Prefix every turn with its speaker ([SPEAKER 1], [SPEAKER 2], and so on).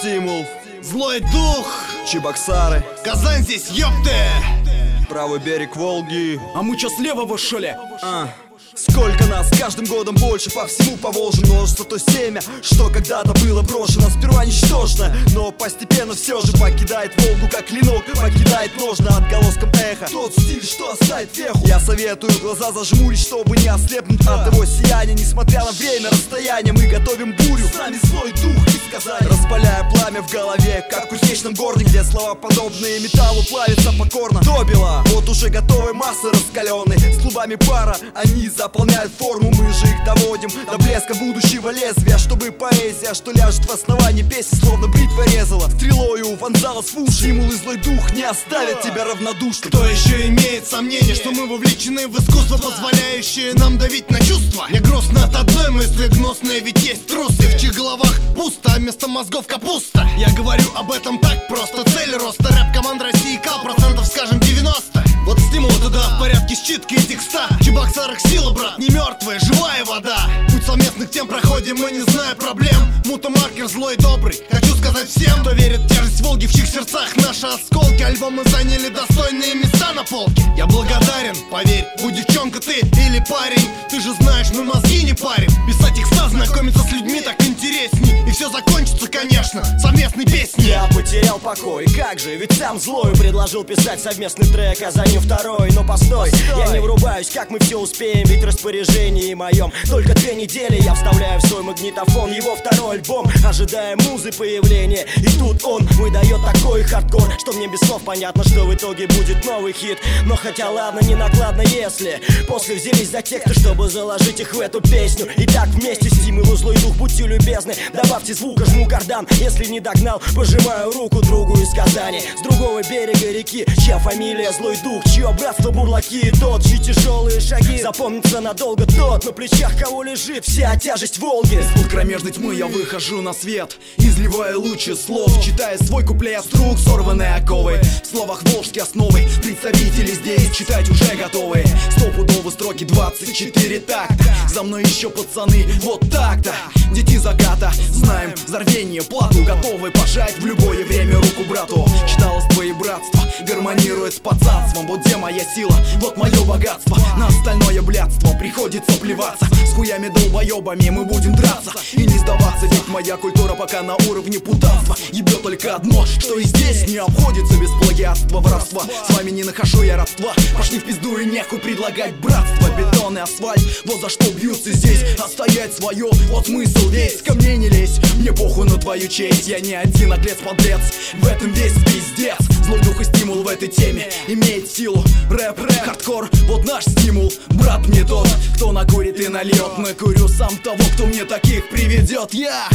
[SPEAKER 1] стимул. Злой дух.
[SPEAKER 2] Чебоксары.
[SPEAKER 1] Казань здесь, ёпты
[SPEAKER 2] Правый берег Волги.
[SPEAKER 3] А мы чё слева вышли?
[SPEAKER 2] А. Сколько нас, каждым годом больше по всему Поволжью множество то семя, что когда-то было брошено Сперва ничтожно, но постепенно все же покидает Волгу Как клинок покидает ножно отголоском эха. Тот стиль, что оставит веху. Я советую глаза зажмурить, чтобы не ослепнуть от его сияния. Несмотря на время, расстояние, мы готовим бурю. С нами злой дух и сказали Распаляя пламя в голове, как в кузнечном городе Где слова подобные металлу плавятся покорно. Добила, вот уже готовые массы раскаленные С клубами пара, они заполняют форму Мы же их доводим до блеска будущего лезвия Чтобы поэзия, что ляжет в основании песни Словно бритва резала, стрелою вонзалась в уши. Стимул и злой дух не оставят тебя равнодушным.
[SPEAKER 1] Кто еще имеет сомнение, что мы вовлечены в искусство Позволяющее нам давить на чувства? Не грустно от одной мысли, гнусные ведь есть трусы В чьих головах пусто, а вместо мозгов капуста. Я говорю об этом так просто. Цель роста рэп-команд России кал процентов, скажем, 90 Вот туда в порядке считки и текста. Чебоксарах сила, брат, не мертвая, живая вода. Путь совместных тем проходим, мы не зная проблем. Мутомаркер злой и добрый Хочу сказать всем, кто верит в тяжесть Волги В чьих сердцах наши осколки. Альбомы заняли достойные места на полке. Я благодарен, поверь, будь девчонка ты или парень. Ты же знаешь, мы мозги не парим. Писать текста, знакомиться с людьми так закончится, конечно, совместной песней
[SPEAKER 4] Я потерял покой, как же, ведь сам злой Предложил писать совместный трек, а за ним второй. Но постой, я не врубаюсь, как мы все успеем Ведь распоряжении моем. Только две недели Я вставляю в свой магнитофон его второй альбом Ожидая музы появления. И тут он выдает такой хардкор Что мне без слов понятно, что в итоге будет новый хит. Но хотя ладно, не накладно, если После взялись за тексты, чтобы заложить их в эту песню. И так вместе стимул злой дух, будьте любезны Добавьте звука, жму кардан Если не догнал, пожимаю руку другу из Казани. С другого берега реки, чья фамилия злой дух Чье братство бурлаки. И тот, чьи тяжелые шаги Запомнится надолго. Тот, на плечах кого лежит вся тяжесть Волги.
[SPEAKER 3] Из-под кромежной тьмы я выхожу на свет Изливаю лучи слов Читая свой куплет струк, сорванные оковы. В словах волжские основы Представители здесь читать уже готовы. Стопудовые строки 24 такта За мной еще пацаны, вот так-то Дети заката, знаем зарвение плату Готовы пожать в любое время руку брату. Читалось твои братства, гармонирует с пацанством. Вот где моя сила, вот мое богатство. На остальное блядство приходится плеваться. С хуями долбоебами мы будем драться И не сдаваться, ведь моя культура пока на уровне путанства. Ебет только одно, что и здесь не обходится без плагиатства, воровства. С вами не нахожу я родства, пошли в пизду и нехуй предлагать братство. Бетон и асфальт, вот за что бьются здесь. Отстоять свое, вот смысл весь. Ко мне не лезь, мне похуй на твою честь. Я не один наглец-подлец, в этом весь пиздец. Злой этой теме имеет силу. Рэп, рэп, хардкор, вот наш стимул. Брат мне тот, кто накурит и нальет. Накурю сам того, кто мне таких приведет. Я